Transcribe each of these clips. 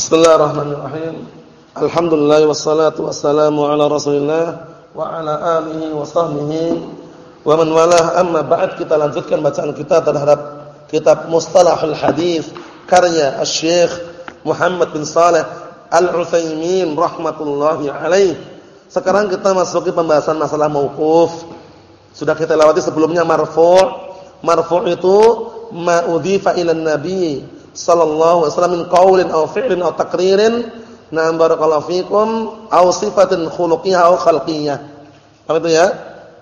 Bismillahirrahmanirrahim. Alhamdulillah wassalatu wassalamu ala Rasulillah wa ala alihi wa sahbihi wa man walah. Amma ba'd kita lanjutkan bacaan kita terhadap kitab Mustalahul Hadis karya Asy-Syaikh Muhammad bin Saleh Al-Utsaimin rahmatullahi alaih. Sekarang kita masuk ke pembahasan masalah mauquf. Sudah kita lewati sebelumnya marfu'. Marfu' itu ma udhifa ila sallallahu alaihi wasallam min qaulin aw fi'lin aw taqririn na'am barakallahu fikum aw sifatin khuluqiyyah aw khalqiyyah. Apa itu ya?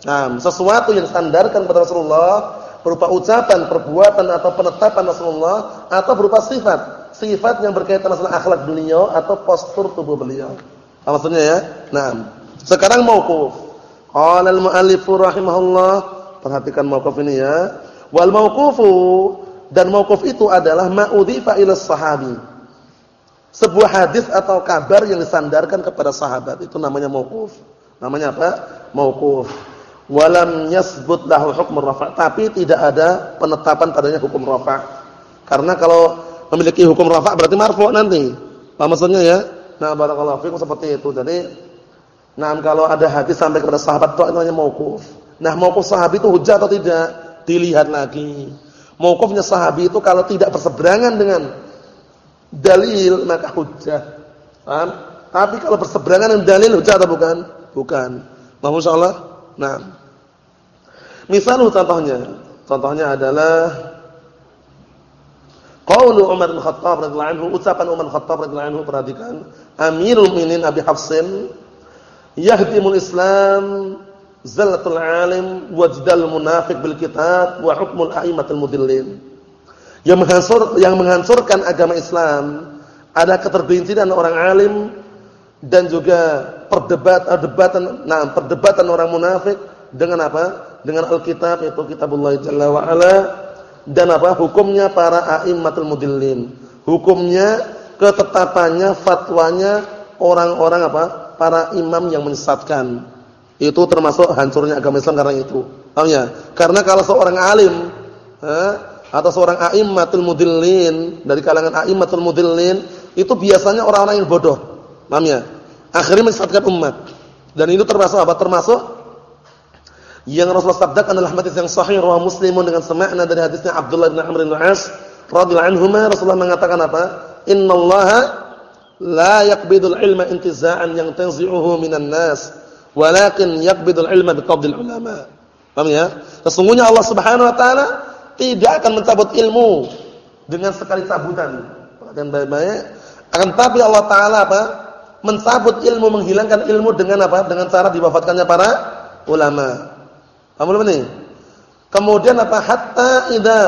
Nah, sesuatu yang sandarkan pada Rasulullah berupa ucapan, perbuatan atau penetapan Rasulullah atau berupa sifat, sifat yang berkaitan dengan akhlak beliau atau postur tubuh beliau. Apa maksudnya ya? Nah, sekarang mauquf. Qala al-mu'allif rahimahullah, perhatikan mauquf ini ya. Wal mauqufu dan mauquf itu adalah ma'udhifa ila sahabi. Sebuah hadis atau kabar yang disandarkan kepada sahabat itu namanya mauquf. Namanya apa? Mauquf. Walam yasbut lahu hukm rafa', tapi tidak ada penetapan padanya hukum rafa'. Karena kalau memiliki hukum rafa' berarti marfu' nanti. Apa maksudnya ya? Nah, barakallahu fikum seperti itu. Jadi, nah kalau ada hadis sampai kepada sahabat itu namanya mauquf. Nah, mauquf sahabat itu hujah atau tidak? Dilihat lagi. Mauqufnya sahabi itu kalau tidak berseberangan dengan dalil maka hujjah. Paham? Tapi kalau berseberangan dengan dalil hujjah atau bukan? Bukan. Mohon insyaallah. Nah. Misal contohnya. Contohnya adalah qaulu Umar bin Khattab radhiyallahu anhu, ucapan Umar bin Khattab radhiyallahu perhatikan. Amirul Mukminin Abi Hafsin yahdimul Islam zallatul alim wajdal munafiq bil kitab wa hukmul a'immatul mudillin. Yang menghancur yang menghancurkan agama Islam ada ketergelinciran orang alim dan juga perdebat perdebatan nah perdebatan orang munafik dengan apa? Dengan Alkitab yaitu kitabullah jalla wa ala dan apa? Hukumnya para a'immatul mudillin. Hukumnya ketetapannya fatwanya orang-orang apa? Para imam yang menyesatkan itu termasuk hancurnya agama Islam karena itu. Paham ya? Karena kalau seorang alim atau seorang a'immatul mudillin dari kalangan a'immatul mudillin itu biasanya orang-orang yang bodoh. Paham ya? Akhirnya menyesatkan umat. Dan itu termasuk apa? Termasuk yang Rasulullah sabdakan adalah hadis yang sahih riwayat Muslimun dengan semakna dari hadisnya Abdullah bin Amr bin As radhiyallahu anhuma Rasulullah mengatakan apa? Innallaha la yaqbidul ilma intiza'an yang tanzi'uhu minan nas walakin yaqbidul ilma biqabdil ulama. Paham ya? Sesungguhnya Allah Subhanahu wa taala tidak akan mencabut ilmu dengan sekali cabutan. Perhatian baik-baik. Akan tapi Allah taala apa? Mencabut ilmu, menghilangkan ilmu dengan apa? Dengan cara diwafatkannya para ulama. Paham belum ini? Kemudian apa? Hatta idza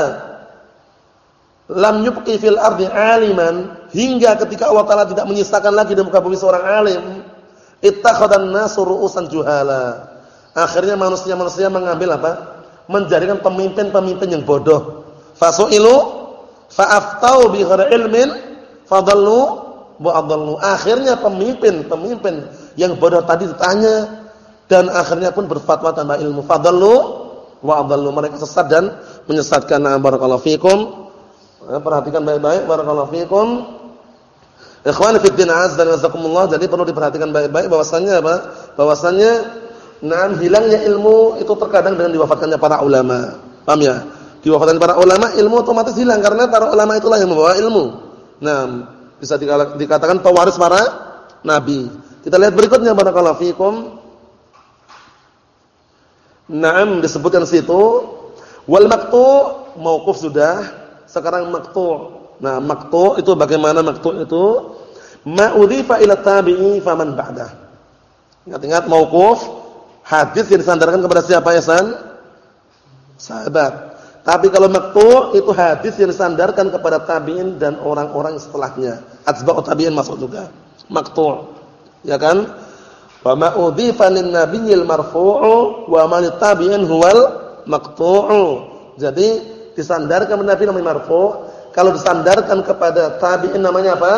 lam yubqi fil ardi aliman hingga ketika Allah taala tidak menyisakan lagi di muka bumi seorang alim Ittakhadhan nasu ru'usan juhala. Akhirnya manusia-manusia mengambil apa? Menjadikan pemimpin-pemimpin yang bodoh. Fasu'ilu fa'aftau bi ghairi ilmin fadallu wa. Akhirnya pemimpin-pemimpin yang bodoh tadi ditanya dan akhirnya pun berfatwa tanpa ilmu. Fadallu wa adallu. Mereka sesat dan menyesatkan. Barakallahu fikum. Perhatikan baik-baik. Barakallahu fikum. Ikhwan fi din azza wa jadi perlu diperhatikan baik-baik bahwasannya apa? Bahwasannya nah hilangnya ilmu itu terkadang dengan diwafatkannya para ulama. Paham ya? Diwafatkan para ulama, ilmu otomatis hilang karena para ulama itulah yang membawa ilmu. Nah, bisa dikatakan pewaris para nabi. Kita lihat berikutnya barakallahu fikum. Naam disebutkan situ wal maqtu mauquf sudah, sekarang maqtu. Nah, maqtu itu bagaimana maqtu itu? Ma udhifa ila tabi'i faman ba'dah. Ingat-ingat mauquf hadis yang disandarkan kepada siapa ya San? Sahabat. Tapi kalau maqtu itu hadis yang disandarkan kepada tabi'in dan orang-orang setelahnya. Atsba'ut tabi'in masuk juga. Maqtu. Ya kan? Wa ma udhifa lin marfu'u wa man tabi'in huwal maqtu'u. Jadi disandarkan kepada nabi namanya marfu', kalau disandarkan kepada tabi'in namanya apa?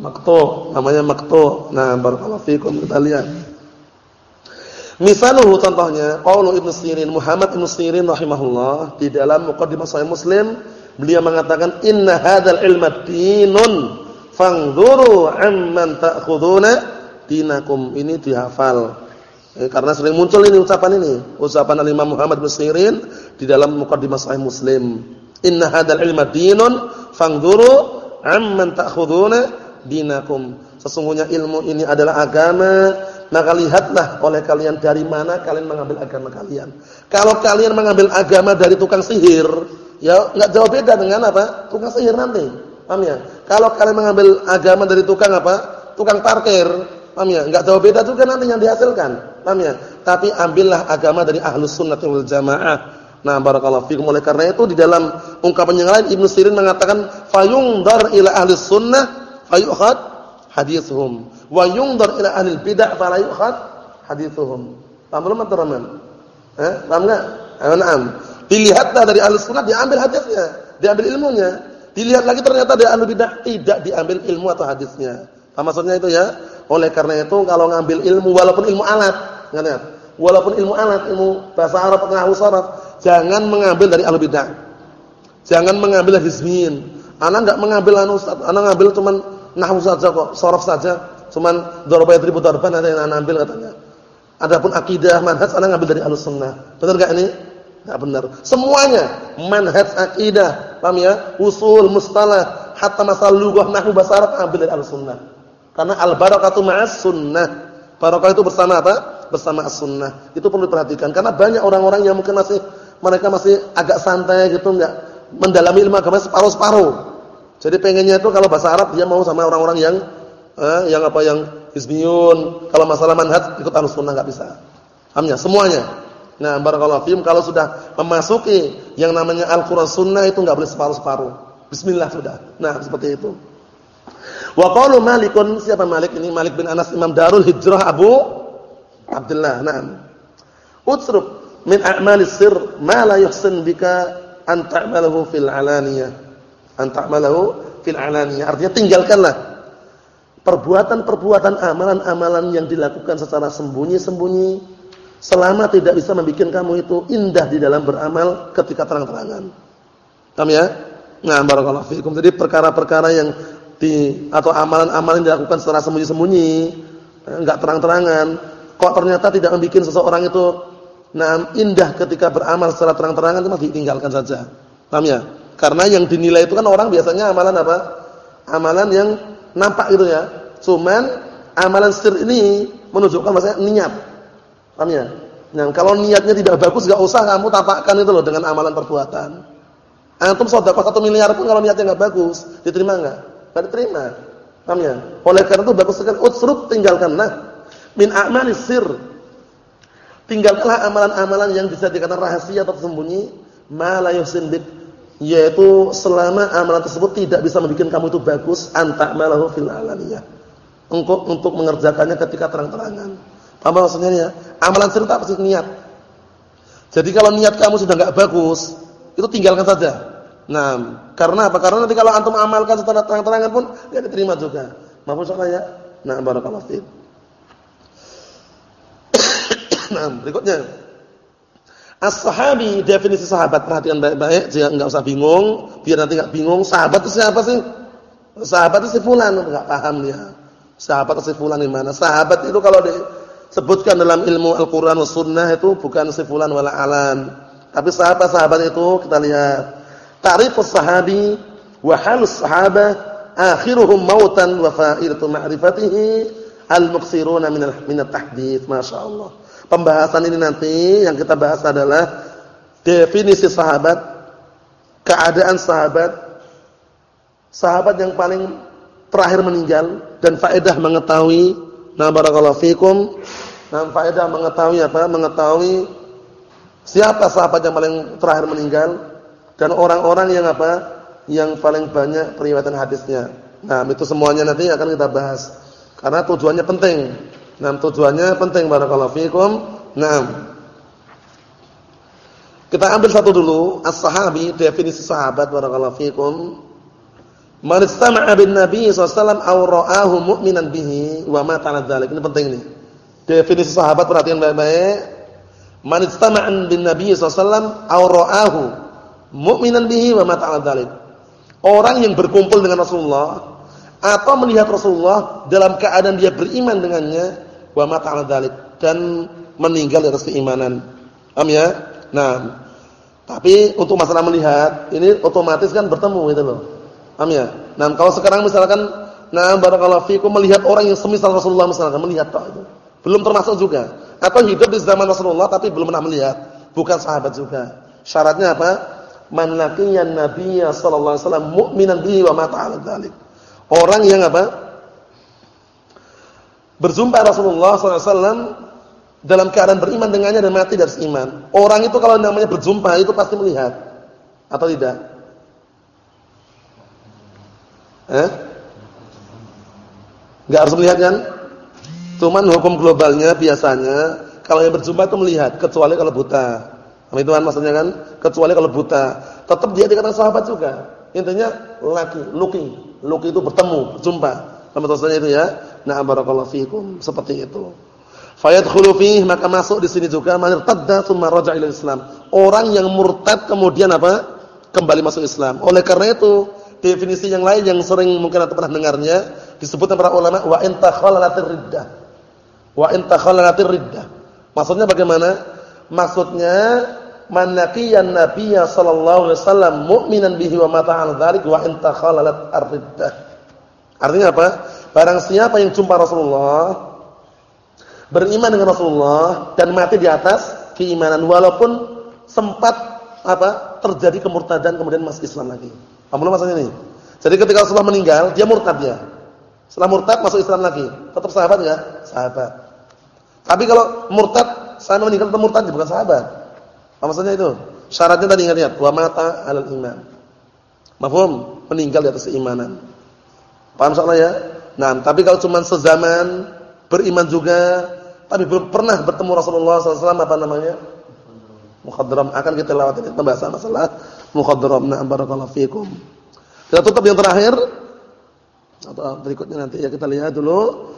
Maktu, namanya maktu. Nah, barakallahu fikum kita lihat. Misaluhu contohnya qaulu Ibnu Sirin Muhammad Ibnu Sirin rahimahullah di dalam Muqaddimah Sahih Muslim beliau mengatakan inna hadzal ilma dinun fangduru amman ta'khuduna dinakum ini dihafal eh, karena sering muncul ini ucapan ini ucapan Imam Muhammad bin Sirin di dalam Muqaddimah Sahih Muslim inna hadzal ilma dinun fangduru amman ta'khuduna dinakum sesungguhnya ilmu ini adalah agama maka lihatlah oleh kalian dari mana kalian mengambil agama kalian. Kalau kalian mengambil agama dari tukang sihir, ya enggak jauh beda dengan apa? Tukang sihir nanti. Paham ya? Kalau kalian mengambil agama dari tukang apa? Tukang parkir, paham ya? Enggak jauh beda juga nanti yang dihasilkan. Paham ya? Tapi ambillah agama dari Ahlus Sunnah wal Jamaah. Nah, barakallahu fikum. Oleh karena itu di dalam ungkapan yang lain Ibnu Sirin mengatakan fayungdar ila ahli sunnah fayukhad hadithuhum wa yungdar ila ahli bidah fala yukhad hadithuhum. Paham belum teman-teman? Eh, paham enggak? Eh, na'am. Dilihatlah dari ahli sunnah diambil hadisnya, diambil ilmunya. Dilihat lagi ternyata dari ahli bidah tidak diambil ilmu atau hadisnya. Apa maksudnya itu ya? Oleh karena itu kalau ngambil ilmu walaupun ilmu alat, ingat Walaupun ilmu alat, ilmu bahasa Arab atau nahwu saraf, jangan mengambil dari ahli bidah. Jangan mengambil hizmin. Anak enggak mengambil anu, anak ngambil cuman nahwu saja kok, saraf saja Cuman darba yadribu darban ada yang anak ambil katanya. Adapun akidah manhaj anak ngambil dari Ahlussunnah. Benar enggak ini? Enggak benar. Semuanya manhaj akidah, paham ya? Usul, mustalah, hatta masalah lughah nahwu bahasa Arab ambil dari Ahlussunnah. Karena al-barakatu ma'as sunnah. Barakah itu bersama apa? Bersama as-sunnah. Itu perlu diperhatikan karena banyak orang-orang yang mungkin masih mereka masih agak santai gitu enggak mendalami ilmu agama separuh-separuh. Jadi pengennya itu kalau bahasa Arab dia mau sama orang-orang yang eh, yang apa yang hizbiyun, kalau masalah manhaj ikut Ahlus Sunnah enggak bisa. Pahamnya? Semuanya. Nah, barakallahu fiikum kalau sudah memasuki yang namanya Al-Qur'an Sunnah itu enggak boleh separuh-separuh. Bismillah sudah. Nah, seperti itu. Wa qalu Malikun, siapa Malik ini? Malik bin Anas Imam Darul Hijrah Abu Abdullah. Naam. Utsruk min a'malis sir ma la yuhsin bika an ta'malahu fil alaniyah. An ta'malahu fil alaniyah. Artinya tinggalkanlah perbuatan-perbuatan amalan-amalan yang dilakukan secara sembunyi-sembunyi selama tidak bisa membuat kamu itu indah di dalam beramal ketika terang-terangan. Paham ya? Nah, barakallahu fiikum. Jadi perkara-perkara yang di atau amalan-amalan yang dilakukan secara sembunyi-sembunyi, enggak eh, terang-terangan, kok ternyata tidak membuat seseorang itu nah indah ketika beramal secara terang-terangan itu masih ditinggalkan saja. Paham ya? Karena yang dinilai itu kan orang biasanya amalan apa? Amalan yang nampak gitu ya. Cuman amalan sir ini menunjukkan maksudnya niat. Paham ya? Nah, kalau niatnya tidak bagus enggak usah kamu tampakkan itu loh dengan amalan perbuatan. Antum sedekah 1 miliar pun kalau niatnya enggak bagus, diterima enggak? Enggak diterima. Paham ya? Oleh karena itu bagus sekali utsruk tinggalkanlah. Min a'malis sir. Tinggalkanlah amalan-amalan yang bisa dikatakan rahasia atau tersembunyi, ma la yaitu selama amalan tersebut tidak bisa membuat kamu itu bagus antak malahu fil alaniyah untuk untuk mengerjakannya ketika terang-terangan. Apa maksudnya ya? Amalan sir apa sih? Niat. Jadi kalau niat kamu sudah enggak bagus itu tinggalkan saja nah karena apa? Karena nanti kalau antum amalkan secara terang-terangan pun enggak diterima juga. Maafkan saya nah barakallahu fiik. Nah berikutnya. As-sahabi definisi sahabat. Perhatikan baik-baik jangan enggak usah bingung, biar nanti enggak bingung sahabat itu siapa sih? Sahabat itu si fulan. Enggak paham dia. Sahabat itu si fulan di mana? Sahabat itu kalau disebutkan dalam ilmu Al-Qur'an dan Sunnah itu bukan si fulan wala alan. Tapi sahabat-sahabat itu kita lihat ta'rifus sahabi wa halus sahabah akhiruhum mautan wa fa'idatu ma'rifatihi al-muqsiruna min at-tahdits masyaallah pembahasan ini nanti yang kita bahas adalah definisi sahabat, keadaan sahabat, sahabat yang paling terakhir meninggal dan faedah mengetahui nah barakallahu fikum nah faedah mengetahui apa? mengetahui siapa sahabat yang paling terakhir meninggal dan orang-orang yang apa? yang paling banyak periwayatan hadisnya. Nah, itu semuanya nanti akan kita bahas. Karena tujuannya penting. Nah, tujuannya penting barakallahu fikum. Nah. Kita ambil satu dulu, as-sahabi, definisi sahabat barakallahu fikum. Man istama'a bin Nabi sallallahu alaihi mu'minan bihi wa mata 'ala dzalik. Ini penting nih. Definisi sahabat perhatian baik-baik. Man istama'an bin Nabi sallallahu ra'ahu mu'minan bihi wa mata 'ala. Orang yang berkumpul dengan Rasulullah atau melihat Rasulullah dalam keadaan dia beriman dengannya wa mata 'ala dan meninggal atas keimanan. Paham ya? Nah, tapi untuk masalah melihat ini otomatis kan bertemu itu loh. Paham ya? Nah, kalau sekarang misalkan nah barakallahu fikum melihat orang yang semisal Rasulullah misalkan melihat tak itu. Belum termasuk juga. Atau hidup di zaman Rasulullah tapi belum pernah melihat, bukan sahabat juga. Syaratnya apa? Man laqiyan nabiyya sallallahu alaihi wasallam mu'minan bihi wa mata 'ala dzalik. Orang yang apa? Berjumpa Rasulullah sallallahu alaihi wasallam dalam keadaan beriman dengannya dan mati dari iman. Orang itu kalau namanya berjumpa itu pasti melihat atau tidak? Eh? Enggak harus melihat kan? Cuman hukum globalnya biasanya kalau yang berjumpa itu melihat kecuali kalau buta. Kan maksudnya kan? Kecuali kalau buta. Tetap dia dikatakan sahabat juga. Intinya laki, looking. Looking itu bertemu, berjumpa. Nama maksudnya itu ya. Nah, barakallahu fikum. Seperti itu. Fayadkhulu fihi maka masuk di sini juga man irtadda tsumma raja'a ila Islam. Orang yang murtad kemudian apa? Kembali masuk Islam. Oleh karena itu, definisi yang lain yang sering mungkin anda pernah dengarnya disebutkan para ulama wa in takhallalatir riddah. Wa in takhallalatir riddah. Maksudnya bagaimana? Maksudnya man laqiyan nabiyya sallallahu alaihi wasallam mu'minan bihi wa mata 'ala dzalik wa in takhallalat ar-riddah. Artinya apa? Barang siapa yang jumpa Rasulullah beriman dengan Rasulullah dan mati di atas keimanan walaupun sempat apa terjadi kemurtadan kemudian masuk Islam lagi. Paham maksudnya ini? Jadi ketika Rasulullah meninggal, dia murtad ya. Setelah murtad masuk Islam lagi. Tetap sahabat enggak? Sahabat. Tapi kalau murtad, saya meninggal tetap murtad bukan sahabat. Apa maksudnya itu? Syaratnya tadi ingat-ingat, wa mata 'alal iman. Mafhum? Meninggal di atas keimanan. Paham soalnya ya? Nah, tapi kalau cuma sezaman beriman juga tapi belum pernah bertemu Rasulullah SAW apa namanya? Mukhadram. Akan kita lewati pembahasan masalah mukhadram. Nah, barakallahu fikum. Kita tutup yang terakhir atau berikutnya nanti ya kita lihat dulu.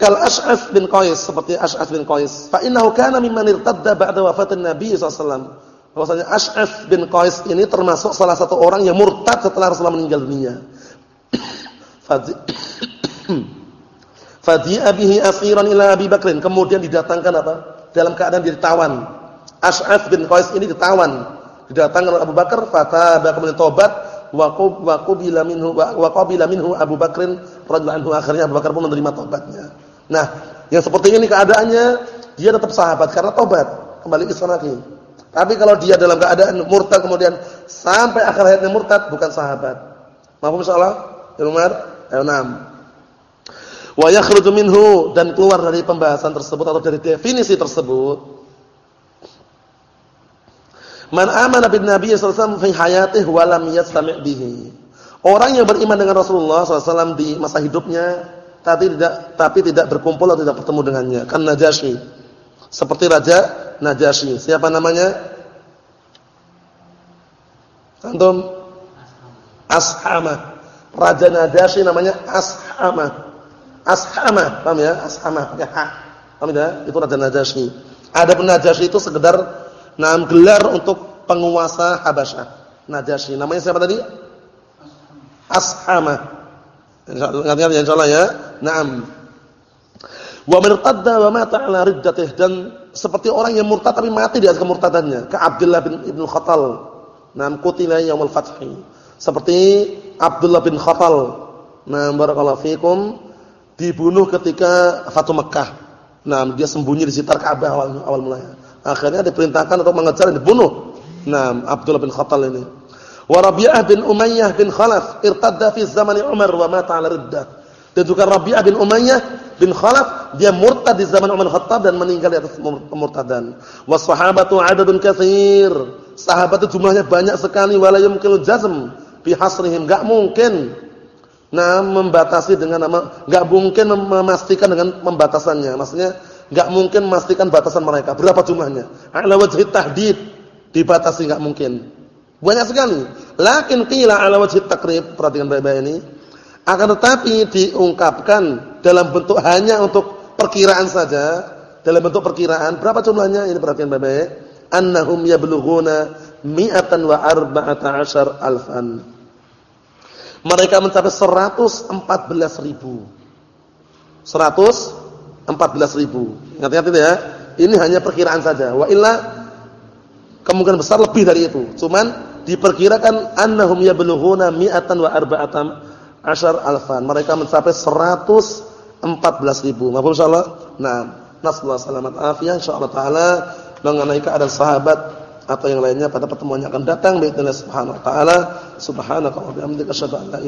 Kal Ash'af bin Qais seperti Ash'af bin Qais. Fa innahu kana mimman irtadda ba'da wafatin Nabi sallallahu Bahwasanya Ash'af bin Qais ini termasuk salah satu orang yang murtad setelah Rasulullah meninggal dunia. Fadi'a bihi asiran ila Abi Bakrin. Kemudian didatangkan apa? Dalam keadaan ditawan. Ash'af bin Qais ini ditawan. Didatangkan oleh Abu Bakar, fataba kemudian tobat wa qabila minhu wa qabila minhu Abu Bakrin radhiyallahu anhu. Akhirnya Abu Bakar pun menerima tobatnya. Nah, yang seperti ini keadaannya dia tetap sahabat karena tobat, kembali ke Islam lagi. Tapi kalau dia dalam keadaan murtad kemudian sampai akhir hayatnya murtad bukan sahabat. Mahfum insyaallah? Ya Umar? Ayo nam wa yakhruju dan keluar dari pembahasan tersebut atau dari definisi tersebut Man amana bin Nabi sallallahu alaihi wasallam fi hayatihi wa lam bihi. Orang yang beriman dengan Rasulullah SAW di masa hidupnya tapi tidak tapi tidak berkumpul atau tidak bertemu dengannya. Kan Najasyi. Seperti raja Najasyi. Siapa namanya? Antum? Ashama. Raja Najasyi namanya Ashama. Ashama, paham ya? Ashama pakai ha. Paham ya? Itu Raja Najasyi. Adapun Najasyi itu sekedar nama gelar untuk penguasa Habasyah. Najasyi. Namanya siapa tadi? Ashama. Ingat-ingat ya insyaallah ya. Naam. Wa man irtadda wa mata ala riddatih dan seperti orang yang murtad tapi mati di atas kemurtadannya. Ka Abdullah bin Ibnu Khattal. Naam qutila yaumul fathi. Seperti Abdullah bin Khattal. Nah, barakallahu fikum dibunuh ketika Fatu Mekah. Nah, dia sembunyi di sekitar Ka'bah awal awal mulanya. Akhirnya diperintahkan untuk mengejar dan dibunuh. Nah, Abdullah bin Khattal ini. Wa Rabi'ah bin Umayyah bin Khalaf irtadda fi zaman Umar wa mata 'ala riddah. Dan juga Rabi'ah bin Umayyah bin Khalaf dia murtad di zaman Umar Khattab dan meninggal di atas kemurtadan. Wa sahabatu 'adadun katsir. Sahabat itu jumlahnya banyak sekali wala yumkinu jazm bi hasrihim. Enggak mungkin Nah, membatasi dengan nama enggak mungkin memastikan dengan pembatasannya. Maksudnya enggak mungkin memastikan batasan mereka. Berapa jumlahnya? Ala wajhi tahdid dibatasi enggak mungkin. Banyak sekali. Lakin qila ala wajhi takrib, perhatikan baik-baik ini. Akan tetapi diungkapkan dalam bentuk hanya untuk perkiraan saja, dalam bentuk perkiraan, berapa jumlahnya? Ini perhatian baik-baik. Annahum yablughuna mi'atan wa arba'ata asyar alfan. Mereka mencapai 114 ribu. 114 ribu. Ingat-ingat itu ya. Ini hanya perkiraan saja. Wa illa kemungkinan besar lebih dari itu. Cuman diperkirakan annahum yablughuna mi'atan wa arba'atan ashar alfan. Mereka mencapai 114 ribu. Maafkan saya. Nah, nasallahu salamat afiyah insyaAllah ta'ala mengenai keadaan sahabat atau yang lainnya pada pertemuan yang akan datang Bismillah subhanahu wa ta'ala subhanaka wa bihamdika asyhadu an la